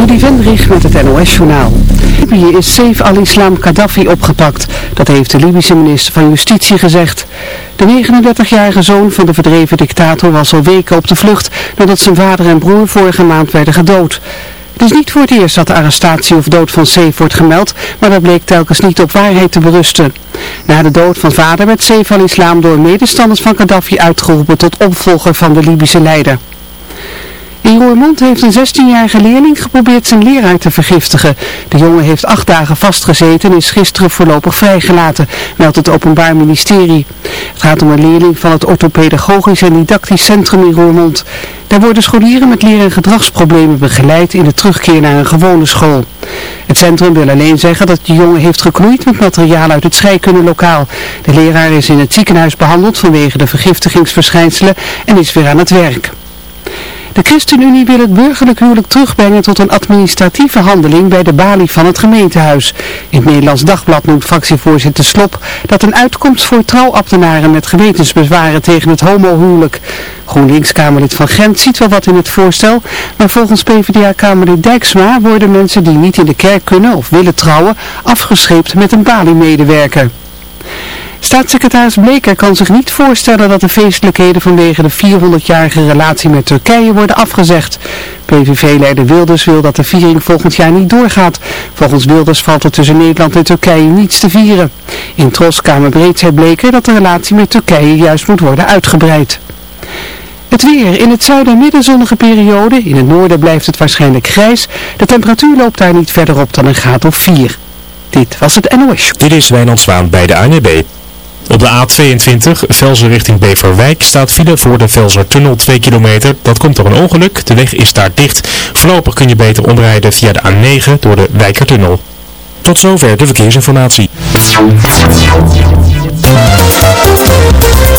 Trudy Vendrich met het NOS-journaal. Libië is Saif al-Islam Gaddafi opgepakt. Dat heeft de Libische minister van Justitie gezegd. De 39-jarige zoon van de verdreven dictator was al weken op de vlucht nadat zijn vader en broer vorige maand werden gedood. Het is niet voor het eerst dat de arrestatie of dood van Saif wordt gemeld, maar dat bleek telkens niet op waarheid te berusten. Na de dood van vader werd Saif al-Islam door medestanders van Gaddafi uitgeroepen tot opvolger van de Libische leider. In Roermond heeft een 16-jarige leerling geprobeerd zijn leraar te vergiftigen. De jongen heeft acht dagen vastgezeten en is gisteren voorlopig vrijgelaten, meldt het Openbaar Ministerie. Het gaat om een leerling van het Orthopedagogisch en Didactisch Centrum in Roermond. Daar worden scholieren met leer- en gedragsproblemen begeleid in de terugkeer naar een gewone school. Het centrum wil alleen zeggen dat de jongen heeft geknoeid met materiaal uit het scheikundelokaal. De leraar is in het ziekenhuis behandeld vanwege de vergiftigingsverschijnselen en is weer aan het werk. De ChristenUnie wil het burgerlijk huwelijk terugbrengen tot een administratieve handeling bij de balie van het gemeentehuis. In het Nederlands Dagblad noemt fractievoorzitter Slop dat een uitkomst voor trouwabtenaren met gewetensbezwaren tegen het homohuwelijk. GroenLinks-Kamerlid van Gent ziet wel wat in het voorstel, maar volgens PvdA-Kamerlid Dijksma worden mensen die niet in de kerk kunnen of willen trouwen afgescheept met een balie-medewerker. Staatssecretaris Bleker kan zich niet voorstellen dat de feestelijkheden vanwege de 400-jarige relatie met Turkije worden afgezegd. PVV-leider Wilders wil dat de viering volgend jaar niet doorgaat. Volgens Wilders valt er tussen Nederland en Turkije niets te vieren. In Troskamerbreed zei Bleker dat de relatie met Turkije juist moet worden uitgebreid. Het weer. In het zuiden en midden zonnige periode. In het noorden blijft het waarschijnlijk grijs. De temperatuur loopt daar niet verder op dan een graad of 4. Dit was het NOS. Dit is Wijnand Zwaan bij de ANWB. Op de A22, Velzen richting Beverwijk, staat file voor de Velsertunnel 2 kilometer. Dat komt door een ongeluk. De weg is daar dicht. Voorlopig kun je beter omrijden via de A9 door de Wijkertunnel. Tot zover de verkeersinformatie.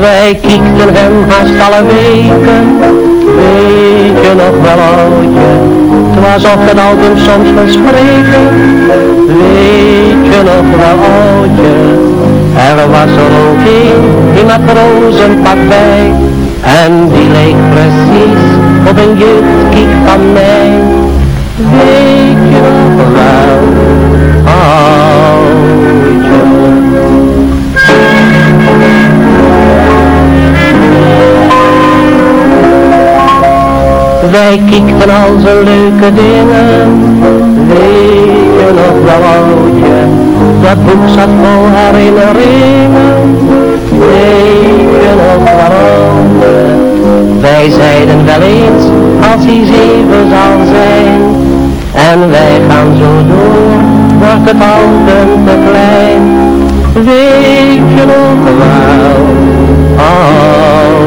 Wij kiekten hem haast alle weken, weet je nog wel oudje, het was of het album soms wil spreken, weet je nog wel oudje, er was er ook een in matrozenpak bij, en die leek precies op een jeugdkiek van mij, weet Wij kiekten al zo leuke dingen, weet je nog wel dat boek zat vol herinneringen, weet je nog wel. Wij zeiden wel eens, als hij zeven zal zijn, en wij gaan zo door, wordt het album te klein, weet je nog wel, oudje.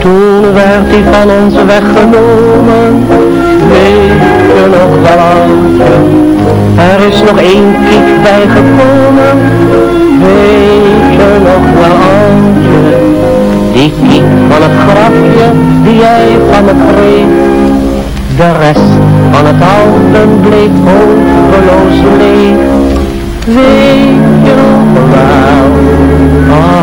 Toen werd hij van ons weggenomen, weet je nog wel oudje. Er is nog één kiek bijgekomen, weet je nog wel oudje. Die kiek van het grafje die jij van me kreeg. De rest van het album bleef hopeloos leeg. Weet je nog wel, oudje.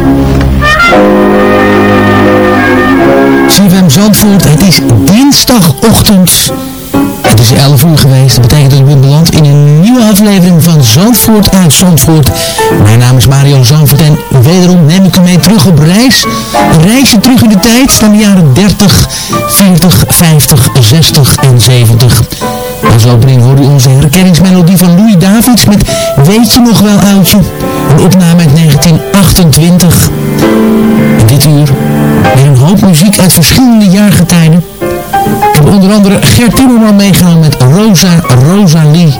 CFM Zandvoort, het is dinsdagochtend. Het is 11 uur geweest, dat betekent dat ben beland in een nieuwe aflevering van Zandvoort uit Zandvoort. Mijn naam is Mario Zandvoort en wederom neem ik u mee terug op reis. Een reisje terug in de tijd van de jaren 30, 40, 50, 60 en 70. Als opening hoor u onze herkenningsmelodie van Louis Davids met Weet je nog wel oudje? Een opname uit 1928. En dit uur weer een hoop muziek uit verschillende jaargetijden. Ik onder andere Gert Timmerman meegenomen met Rosa Rosalie.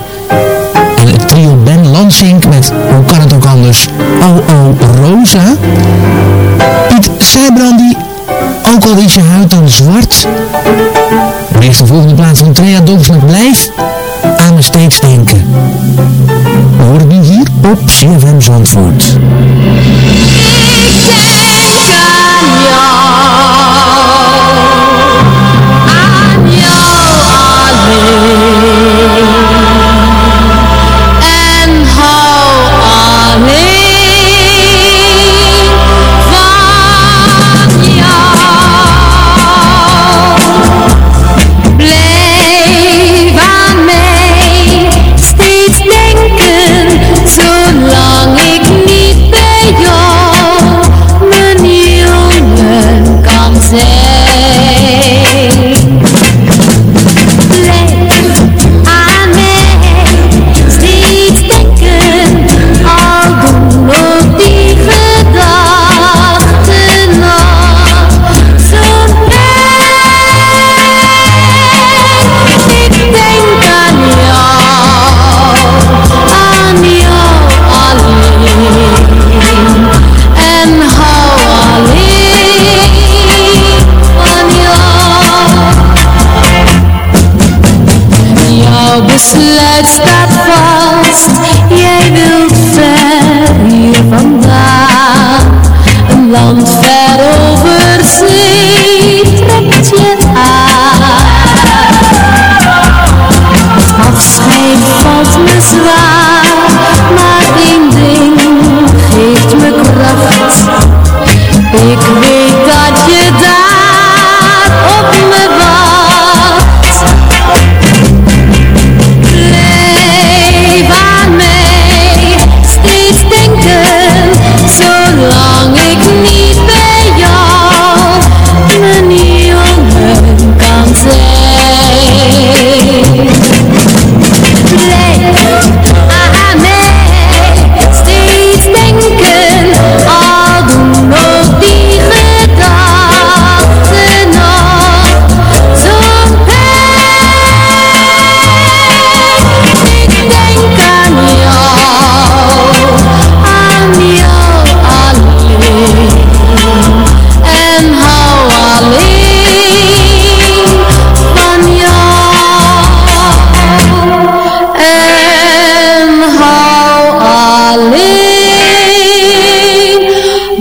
En het trio Ben Lansink met, hoe kan het ook anders, Oh Rosa. Piet Seibrandi, ook al is je huid dan zwart. Maar de volgende plaats van Trea Dobbs met Blijf aan me steeds denken. Horen nu hier op CFM Zandvoort. En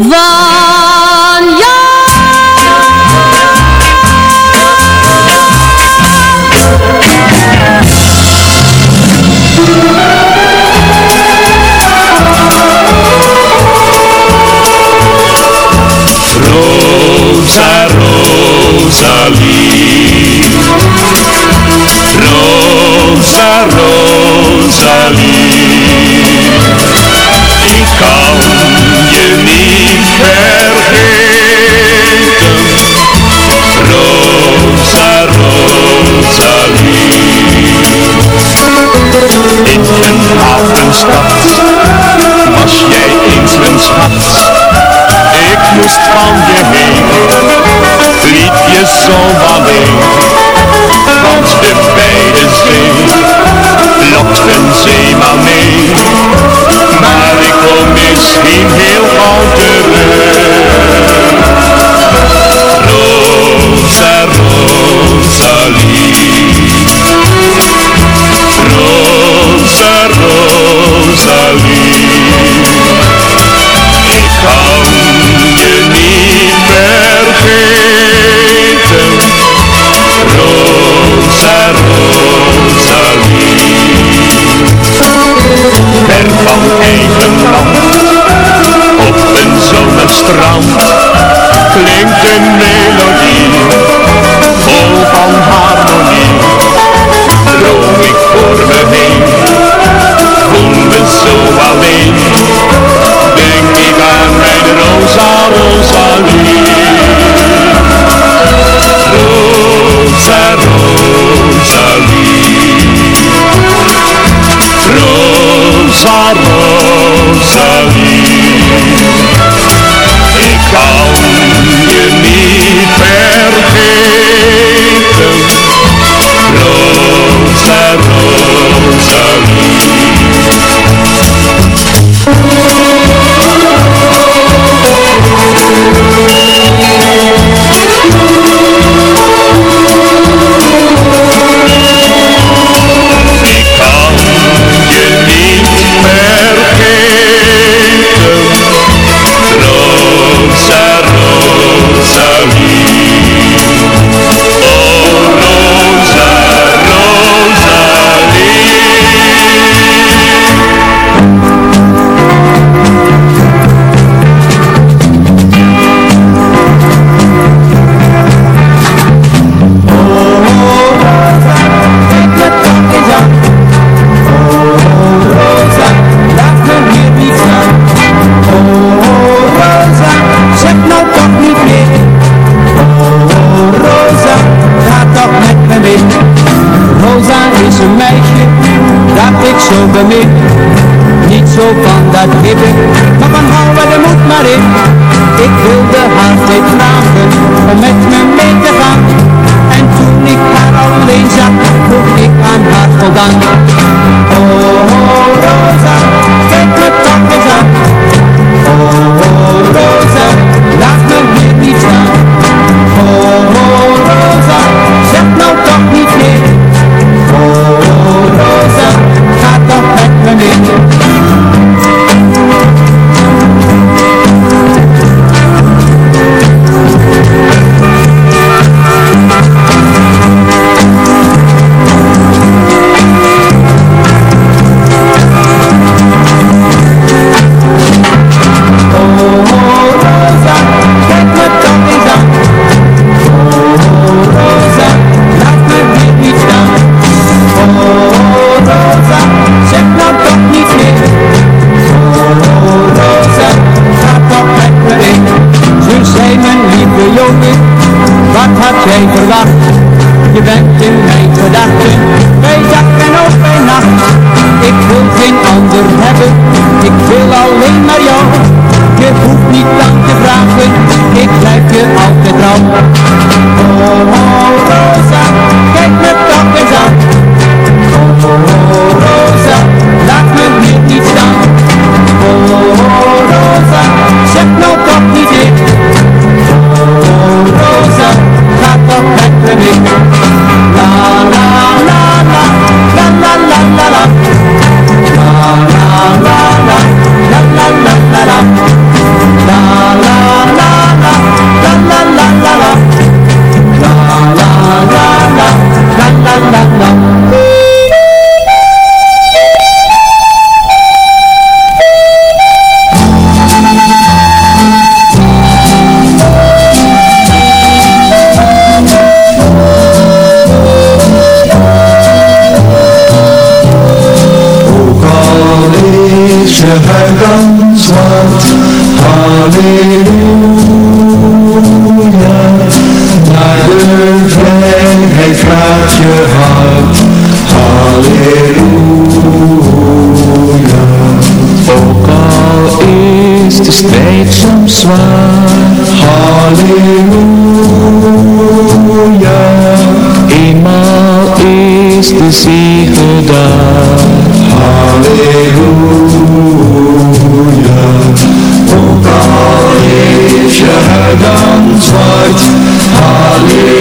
van rosa halleluja. Ook al is de strijd soms zwaar, halleluja. Eenmaal is de zege daar. Halleluja. Ook al is je dan zwart. Halleluja.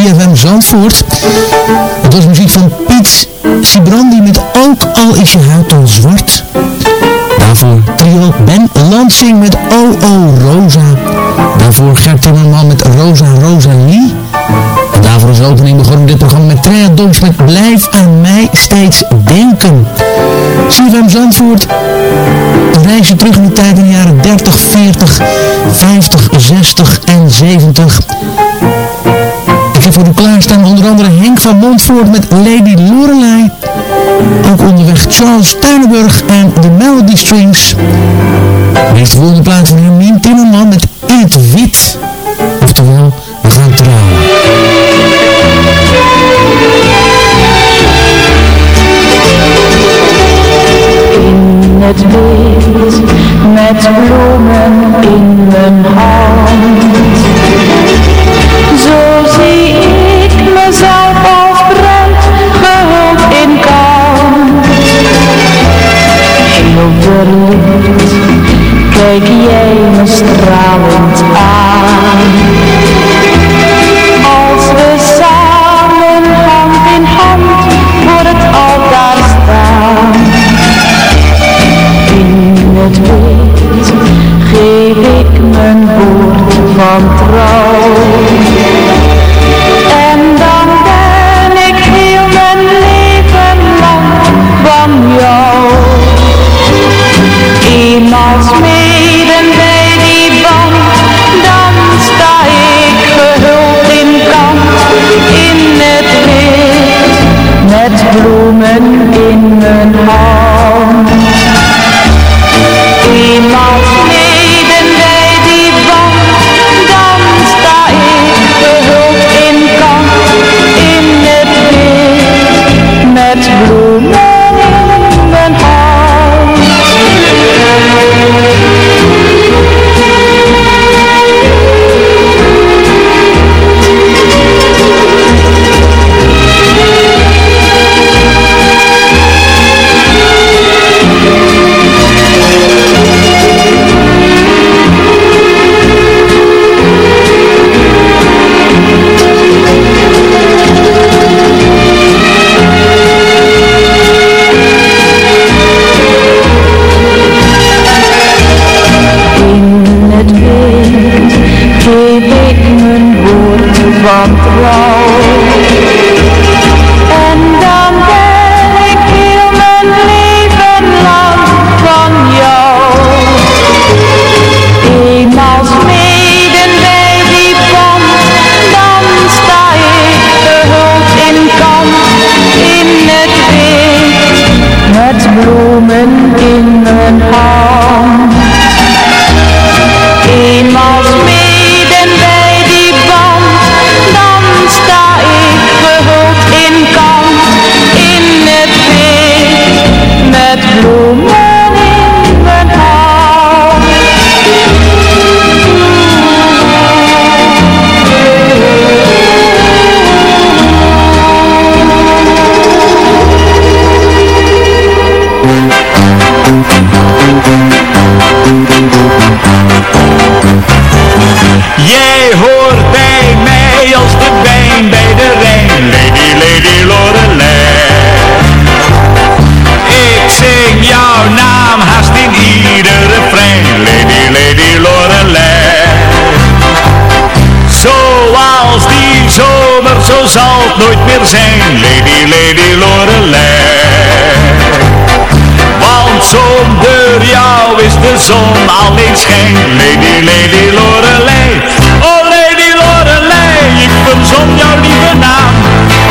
CFM Zandvoort. Het was muziek van Piet Sibrandi met Ook al is je huid al zwart. Daarvoor trio Ben Lansing met Oh Rosa. Daarvoor Gert Timmerman met Rosa Rosalie. En daarvoor is de opening begonnen dit programma met Trea Donks met Blijf aan mij steeds denken. CFM Zandvoort een reisje terug in de tijd in de jaren 30, 40, 50, 60 en 70. Voor u klaarstaan onder andere Henk van Montvoort met Lady Lorelei. Ook onderweg Charles Tuinenburg en de Melody Strings. Deze volgende plaats van Hermine Timmerman met In Wit. Oftewel, we gaan trouwen. in het wit met bloemen in mijn. zon alleen scheen. Lady, lady Lorelei, oh lady Lorelei, ik verzon jouw lieve naam.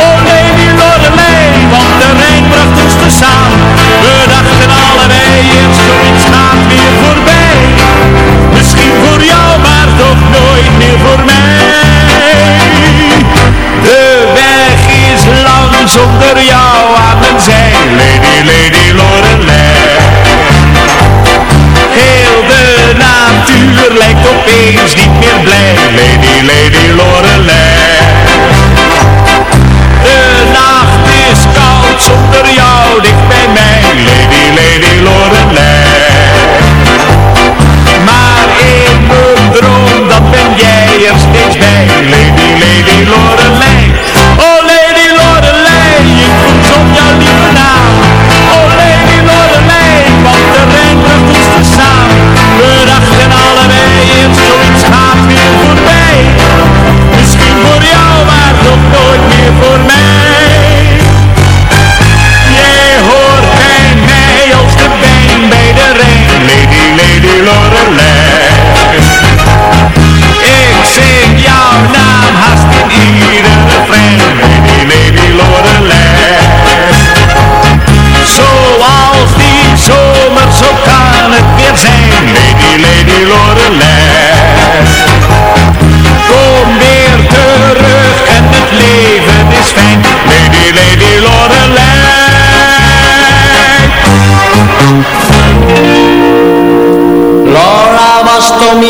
Oh lady Lorelei, want de Rijn bracht ons te samen. We dachten allebei eerst zoiets gaat weer voorbij. Misschien voor jou, maar toch nooit. changed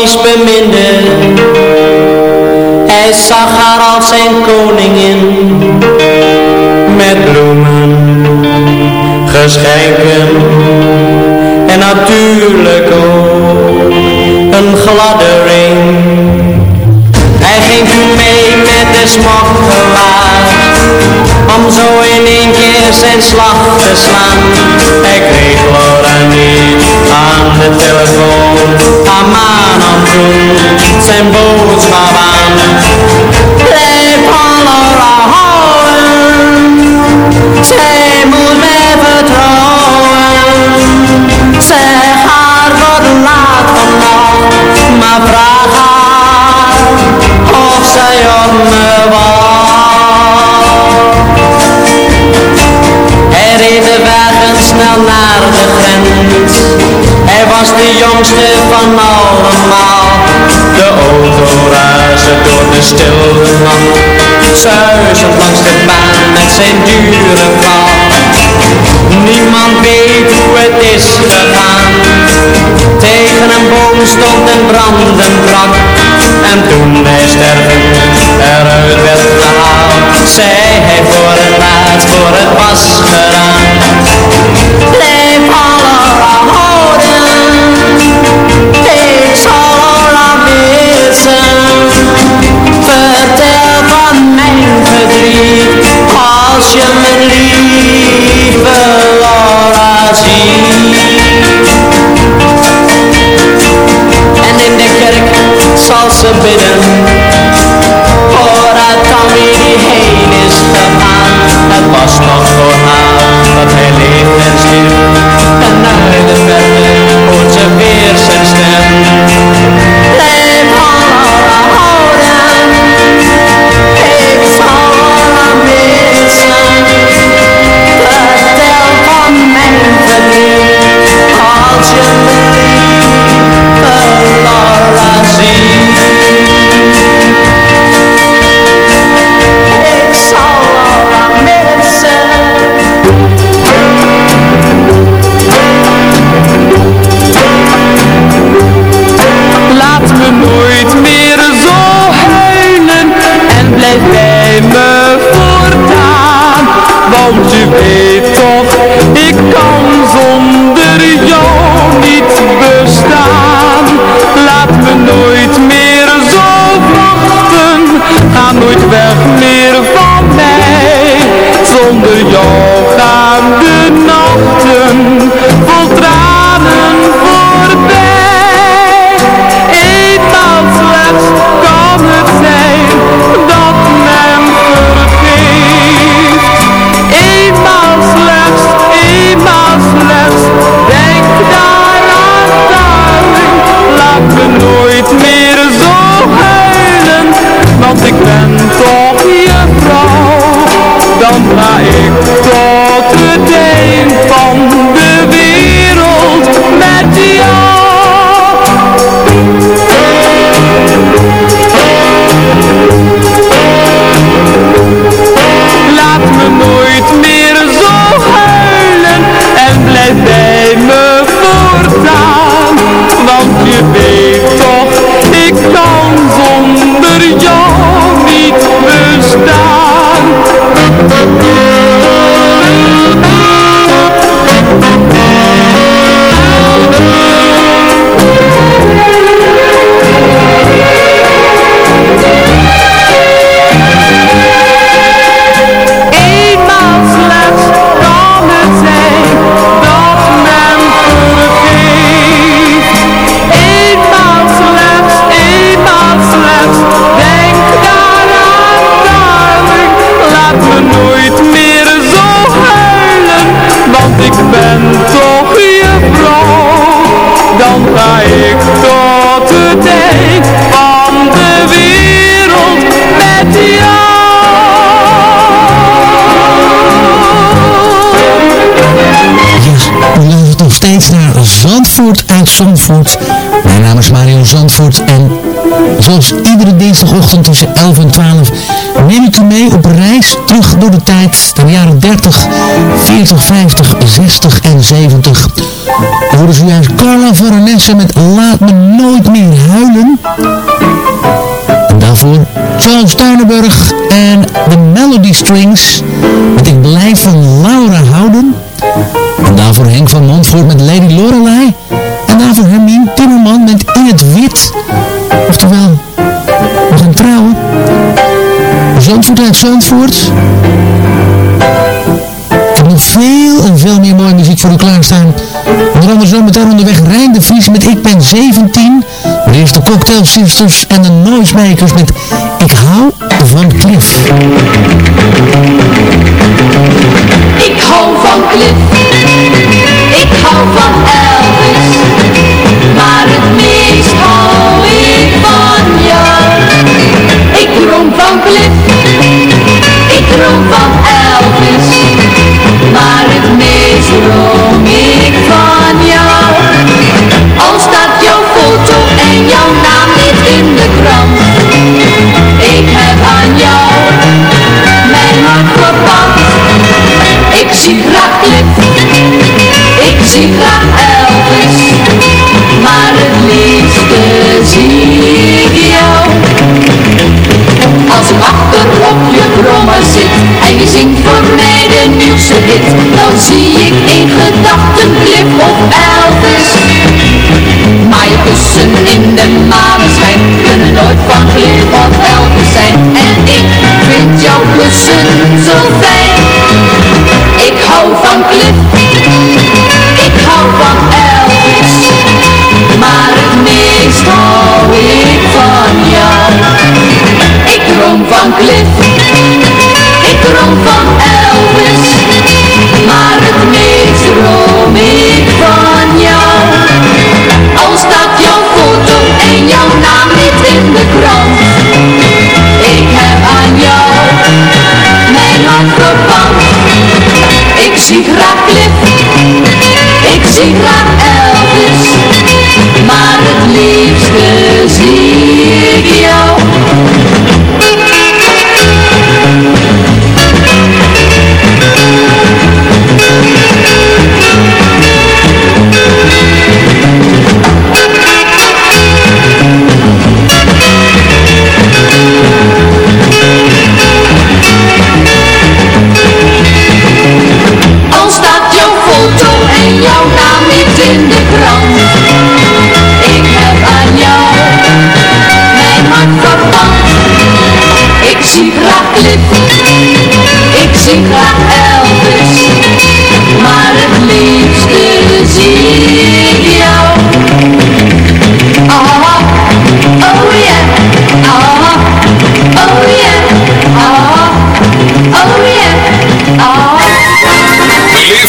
beminde. Hij zag haar als zijn koningin, met bloemen, geschenken en natuurlijk ook een gladde ring. Hij ging toen mee met de smokkelaar, om zo in één keer zijn slag te slaan. Hij kreeg Laura niet aan de telefoon, zijn boot maar aan. Blijf allemaal houden, zij moet mij vertrouwen. Zeg haar wat laat vandaag, maar vraag haar of zij op me Hij reed de wagen snel naar de grens, hij was de jongste van allemaal. De auto razen door de stille nacht. Zuizend langs de baan met zijn dure val. Niemand weet hoe het is gegaan. Tegen een boom stond een brandend brak. En toen hij stervend eruit werd gehaald, zei hij voor het laatst, voor het was gedaan. Als je mijn lieve Laura ziet. En in de kerk zal ze bidden. Voordat Tommy heen is gegaan. Het was nog voor haar dat hij leeft en stierf. En naar de verte hoort ze weer zijn stem Zandvoort. Mijn naam is Mario Zandvoort en zoals iedere dinsdagochtend tussen 11 en 12 neem ik u mee op reis terug door de tijd naar de jaren 30, 40, 50, 60 en 70. We horen zojuist Carla Veronesse met Laat me nooit meer huilen. En daarvoor Charles Tuinenburg en de Melody Strings met Ik blijf van Laura houden. En daarvoor Henk van Montvoort met Lady Lorelei. Met In het Wit. Oftewel, we gaan trouwen. Zandvoort uit Zandvoort. Ik nog veel en veel meer mooie muziek voor u klaarstaan. Onder andere zometeen onderweg Rijn de Vries met Ik ben 17. De eerste Cocktail Sisters en de Noisemakers met Ik hou van Cliff. Ik hou van Cliff, Hou ik van jou. Ik droom van Cliff, ik droom van Elvis, maar het meest droom ik van jou. Al staat jouw foto en jouw naam niet in de krant, ik heb aan jou mijn hart verpand. Ik zie graag Cliff, ik zie graag Elvis het liefste zie ik jou. Als ik achter op je brommer zit en je zingt voor mij de nieuwste hit, dan zie ik in gedachten Cliff op Elvis. Maar je kussen in de maneschijn kunnen nooit van Cliff of Elvis zijn. En ik vind jouw kussen zo fijn. Ik hou van Cliff, ik hou van meest hou ik van jou. Ik droom van Cliff, ik droom van Elvis. Maar het meest droom ik van jou. Al staat jouw foto en jouw naam niet in de krant. Ik heb aan jou mijn hart verpand. Ik zie graag Cliff, ik zie graag Elvis. Maar het liefste zie ik jou. Zie graag Cliff, ik zie graag Elvis. Maar het liefste zie ik.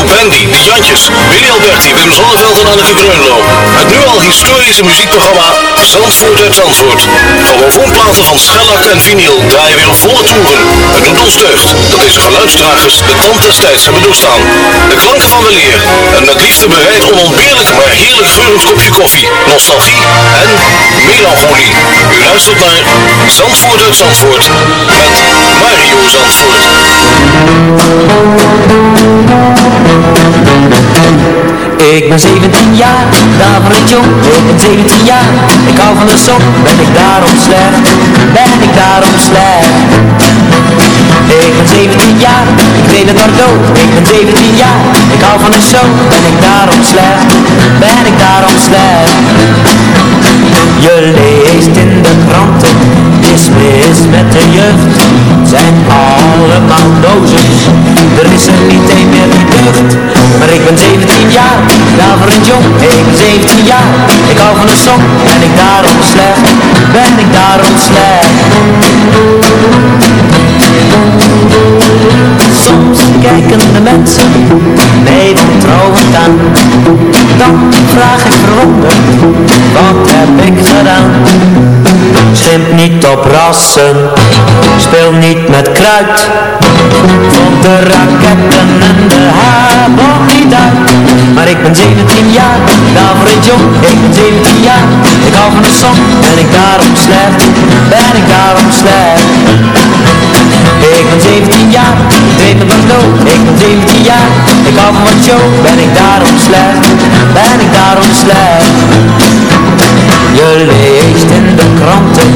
De Jantjes, Willy Alberti, Wim Zonneveld en Anneke Greunlo. Historische muziekprogramma Zandvoort uit Zandvoort. Grammofoonplaten van schellak en vinyl draaien weer volle toeren. Het doet ons deugd dat deze geluidsdragers de tand des tijds hebben doorstaan. De klanken van weleer en met liefde bereid onontbeerlijk maar heerlijk geurend kopje koffie, nostalgie en melancholie. U luistert naar Zandvoort uit Zandvoort met Mario Zandvoort. Ik ben 17 jaar, daarvan het jong, ik ben 17 jaar. Ik hou van de zon, ben ik daarom slecht, ben ik daarom slecht Ik ben 17 jaar, ik weet het maar dood Ik ben 17 jaar, ik hou van de show, ben ik daarom slecht, ben ik daarom slecht Je leest in de kranten, is mis met de jeugd. Zijn allemaal dozens, er is er niet een meer die deugd Maar ik ben 17 jaar, daarvoor een jong, ik ben 17 jaar. Ik hou van de zon, ben ik daarom slecht, ben ik daarom slecht Soms kijken de mensen mij wantrouwend aan. Dan vraag ik verwonderd, wat heb ik gedaan? Schimp niet op rassen, speel niet met kruid. Vond de raketten en de haarbom niet uit Maar ik ben 17 jaar, daarvoor een jong. Ik ben 17 jaar, ik hou van de zon Ben ik daarom slecht, ben ik daarom slecht Ik ben 17 jaar, ik weet wat dood Ik ben 17 jaar, ik hou van wat show Ben ik daarom slecht, ben ik daarom slecht je leest in de kranten,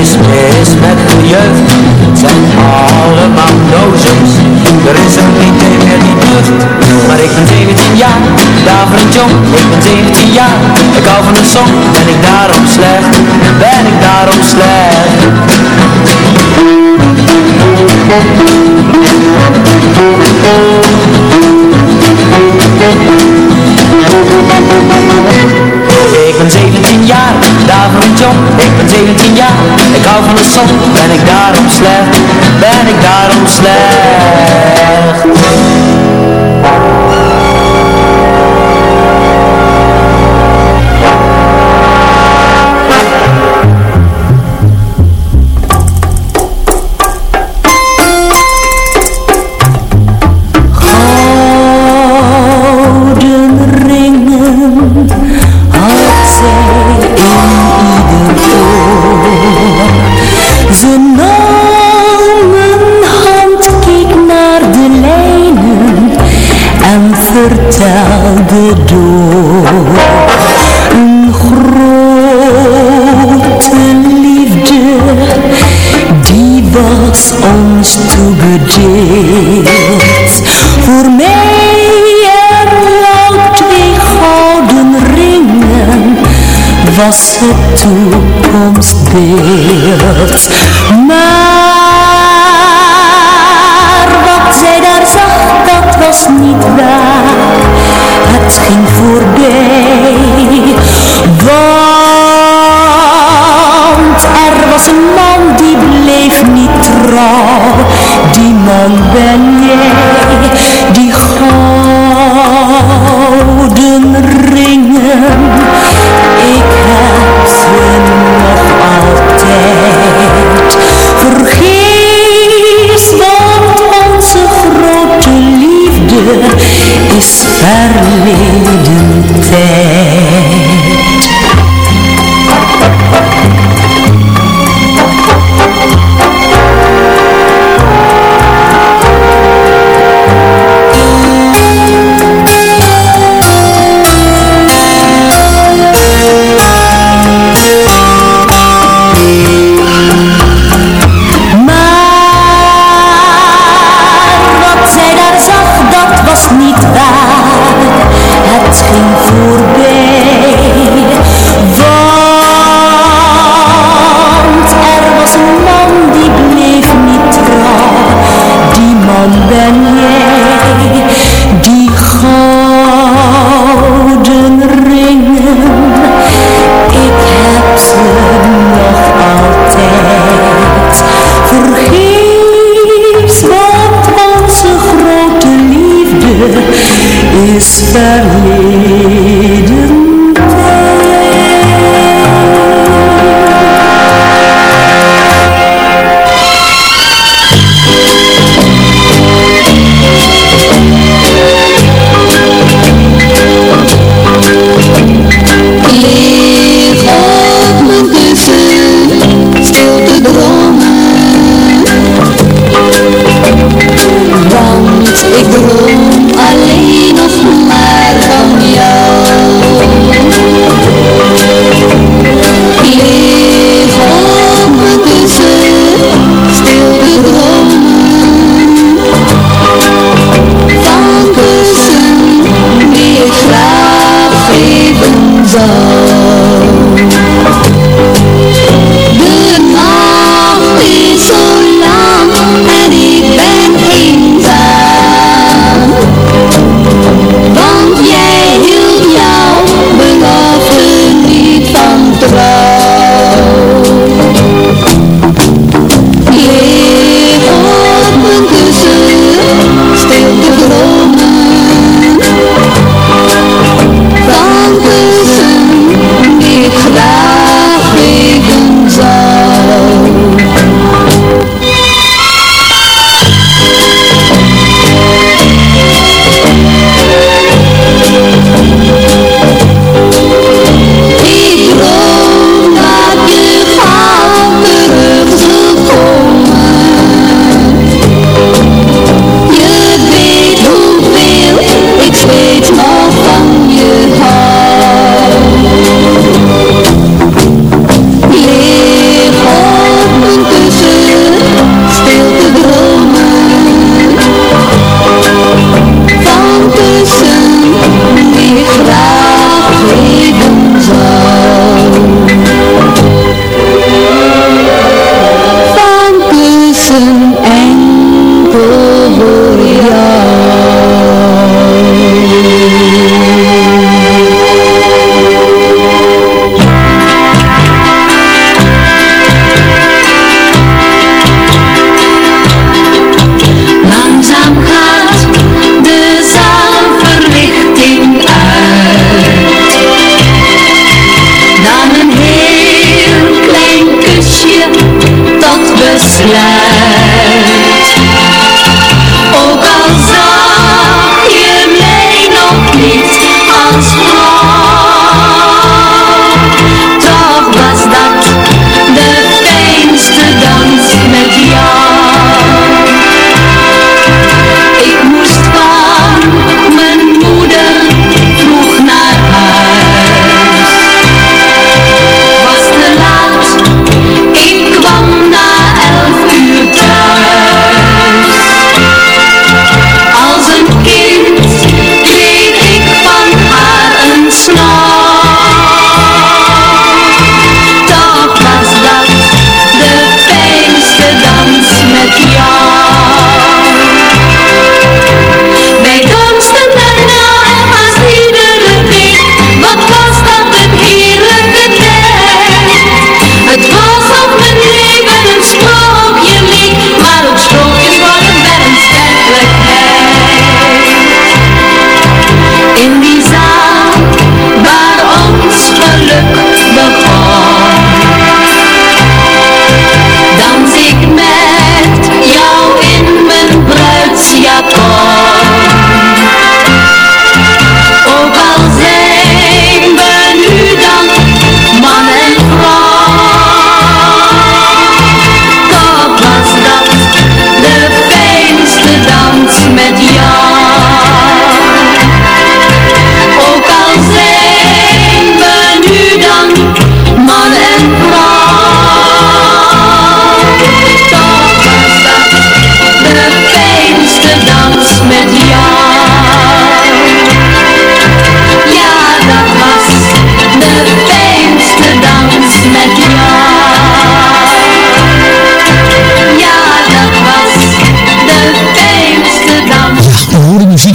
is mis met de jeugd. Het zijn allemaal dozens, er is niet een meer die deugd. Maar ik ben 17 jaar, daarvoor een jong, ik ben 17 jaar. Ik hou van de zon, ben ik daarom slecht, ben ik daarom slecht. Van de zon, ben ik daarom slecht, ben ik daarom slecht Voor mij en jou twee gouden ringen was het toekomstbeeld. Maar wat zij daar zag, dat was niet waar. Het ging voorbij. Want er was een man die bleef niet trouw. Die man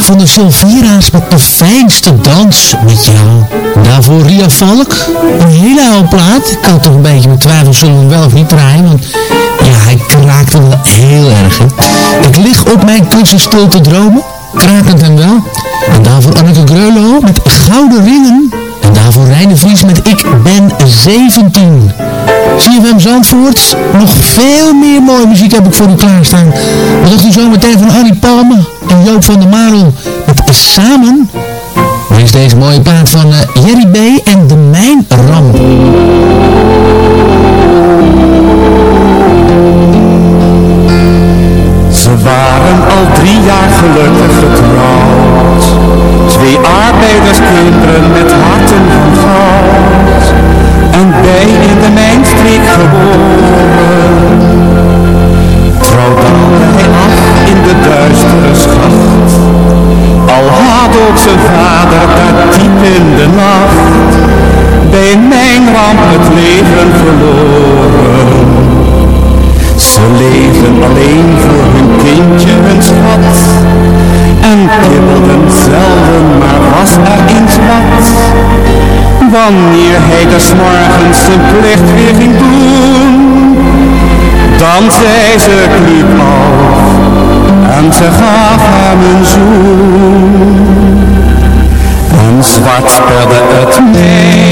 van de Silvira's met de fijnste dans met jou. Daarvoor Ria Valk, een hele oude plaat. Ik had toch een beetje met twijfel, zullen we wel of niet draaien, want ja, hij kraakte wel heel erg. Ik lig op mijn kussen stil te dromen, krakend en wel. En daarvoor Anneke Greulow met Gouden Ringen. Daarvoor Reine Vries met Ik ben 17. CFM Zandvoort, nog veel meer mooie muziek heb ik voor u klaarstaan. Wat dacht u zo meteen van Harry Palme en Joop van der Marel met Samen? Maar is deze mooie plaat van uh, Jerry B. en de Mijnram. Ze waren al drie jaar gelukkig getrouwd. Twee arbeiderskinderen met harten van goud. En bij in de mijnstreek geboren. Trouw hij af in de duistere schacht. Al had ook zijn vader daar diep in de nacht. Bij mijn het leven verloren. Ze leefden alleen voor hun kindje, hun schat. En kibbelden zelden, maar was er eens wat. Wanneer hij des morgens zijn plicht weer ging doen, dan zei ze kniep af en ze gaf hem een zoen. En zwart spelde het mee,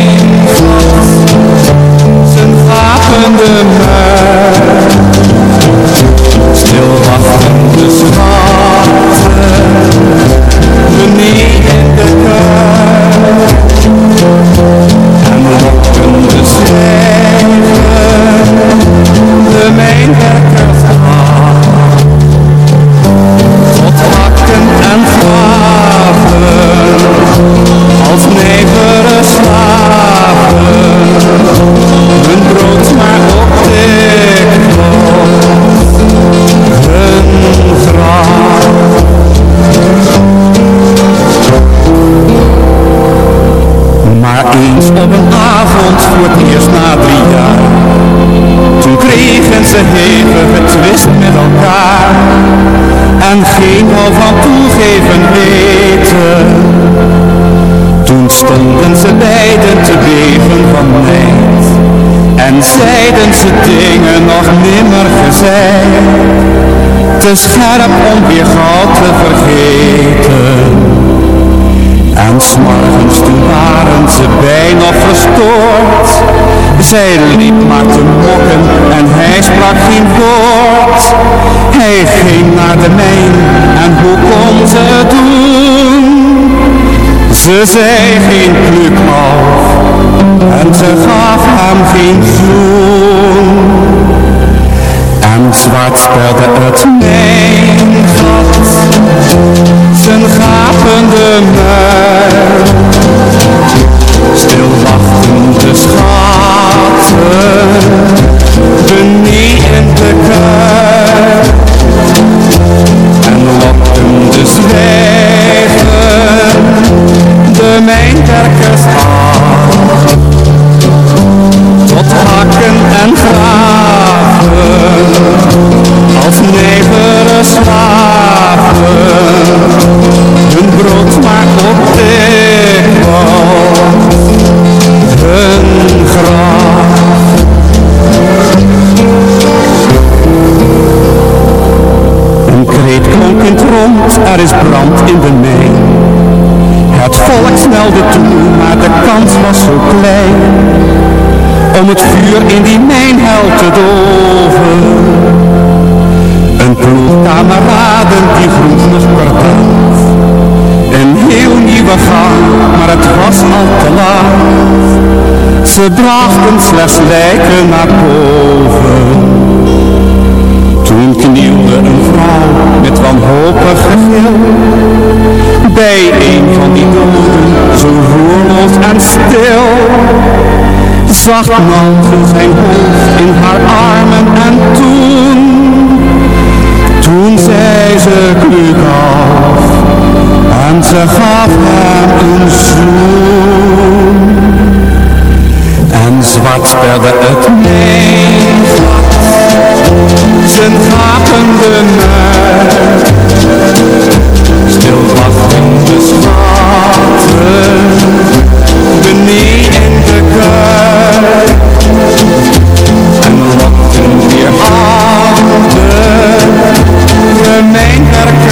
Te scherp om weer gauw te vergeten en s'morgens toen waren ze bijna verstoord. Zij liep maar te mokken en hij sprak geen woord. Hij ging naar de mijn en hoe kon ze doen? Ze zei geen pluk af en ze gaf hem geen zoen. Zwart spelde het mijn gat, zijn gapende muil. Stil wachtende schatten, beneden de kuil. Te doven. Een ploeg die vroeg nog kwartet. Een heel nieuwe gang, maar het was al te laat. Ze brachten slechts lijken naar boven. Toen knielde een vrouw met wanhopig gegil bij een van die doden, zo roerloos en stil. Zacht mogen zijn hoofd in haar armen en toen, toen zei ze kluk af en ze gaf hem een zoen. En zwart spelde het neef, zijn gapende muil, stil wachtend de schatten, beneden in de. En we in weer after. Remain.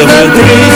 Elizabeth.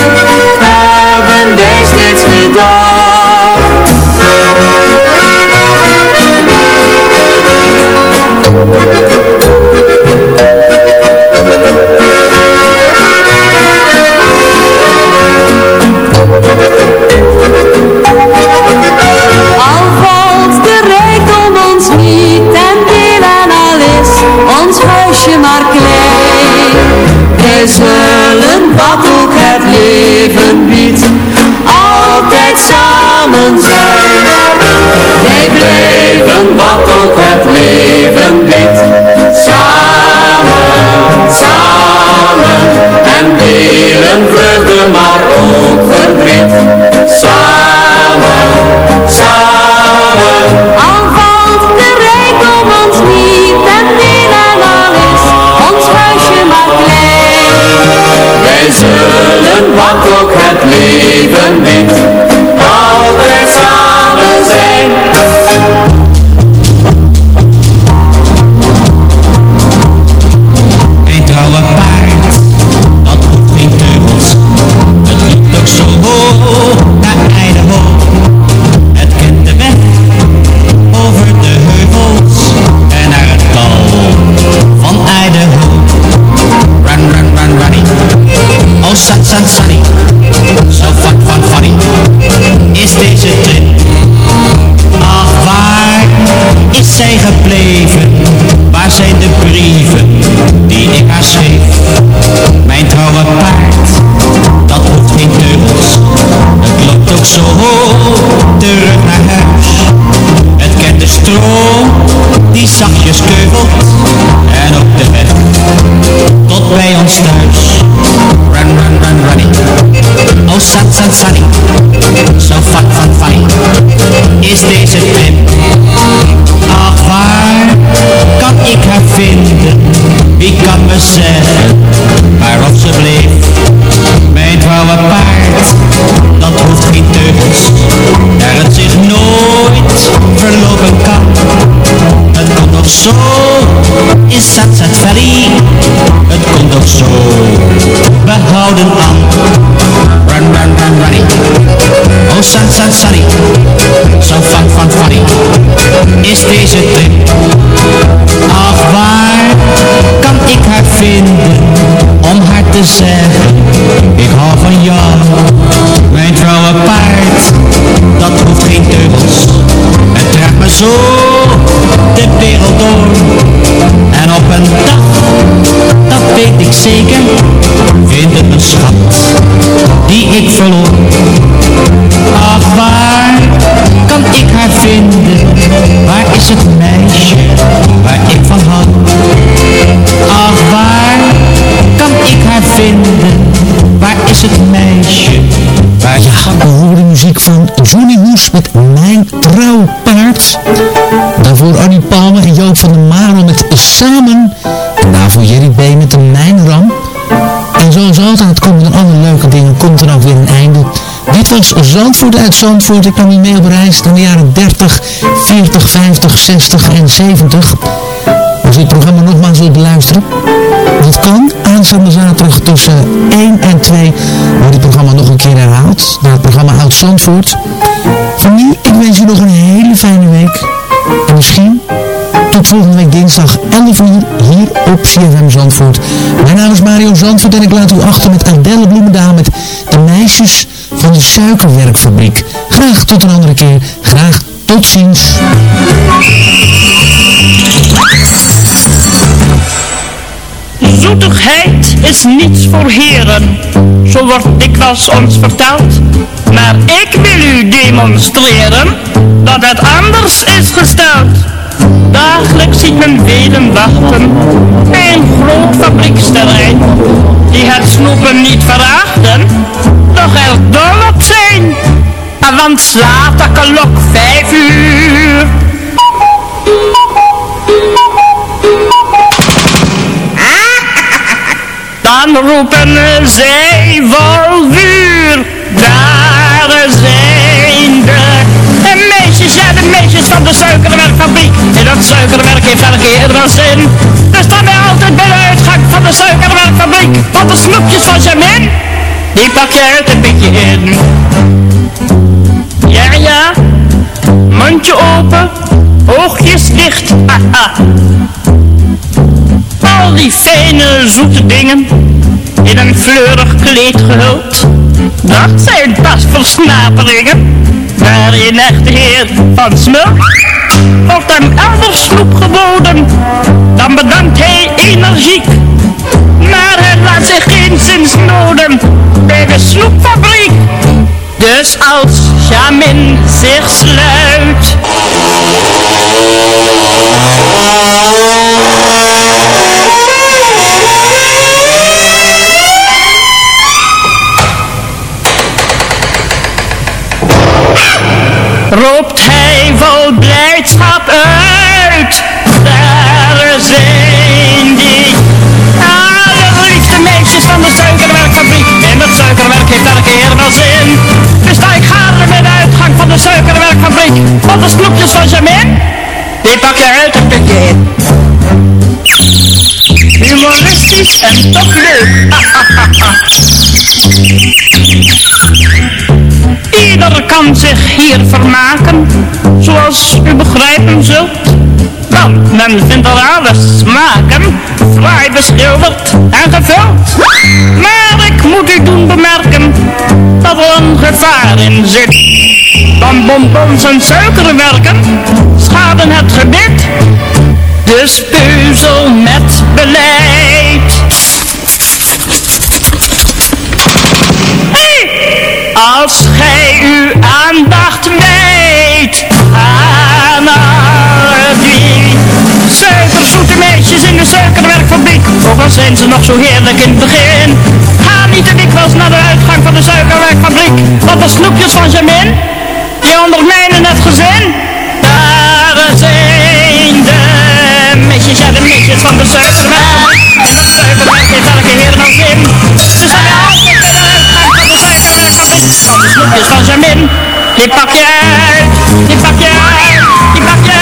Isaac sunshine. Fiets Zandvoort uit Zandvoort. Ik nam u mee op reis in de jaren 30, 40, 50, 60 en 70. Als u het programma nogmaals wilt beluisteren. Dat kan aanstaande zaterdag tussen 1 en 2 wordt het programma nog een keer herhaald. Naar het programma Oud Zandvoort. Voor nu, ik wens u nog een hele fijne week. En misschien tot volgende week dinsdag 11 uur hier op CFM Zandvoort. Mijn naam is Mario Zandvoort en ik laat u achter met Adelle Bloemendaal met de meisjes van de suikerwerkfabriek. Graag tot een andere keer. Graag tot ziens. Zoetigheid is niets voor heren, zo wordt dikwijls ons verteld. Maar ik wil u demonstreren dat het anders is gesteld. Dagelijks ziet men velen wachten bij een groot fabrieksterrein. Die het snoepen niet verachten, doch er dol op zijn. Want slaat de klok vijf uur. Dan roepen zij vol vuur. Daar zijn de, meisjes, ja de meisjes van de suikerwerkfabriek. En dat suikerwerk heeft elke keer wel zin. Dus staan wij altijd bij de uitgang van de suikerwerkfabriek. Want de snoepjes van Jamin, die pak je uit een beetje in. Ja, ja, mondje open, oogjes dicht, haha. Al die fijne zoete dingen, in een fleurig kleed gehuld. Dat zijn pas versnaperingen, waarin echt heer van smulp. Wordt hem elders snoep geboden, dan bedankt hij energiek. Maar hij laat zich geen zins noden bij de snoepfabriek. Dus als Jamin zich sluit uit pikje in Humoristisch en toch leuk Ieder kan zich hier vermaken, zoals u begrijpen zult. Want men vindt er alle smaken, fraai beschilderd en gevuld. Maar ik moet u doen bemerken, dat er een gevaar in zit. Want bonbons en suikerwerken schaden het gebit. Dus peuzel met beleid. Als gij uw aandacht wijdt aan alle die suikerzoete meisjes in de suikerwerkfabriek. Ook al zijn ze nog zo heerlijk in het begin. Ga niet te dikwijls naar de uitgang van de suikerwerkfabriek. Want de snoepjes van Jamin, ondermijnen het gezin. Daar zijn de meisjes, ja de van de suikerwerk. En het suikerwerk heeft elke heer wel zin. Ze zijn altijd bij de van de suikerwerkfabriek. Want de snoepjes van Jamin, die pak je uit, die pak je uit, die pak je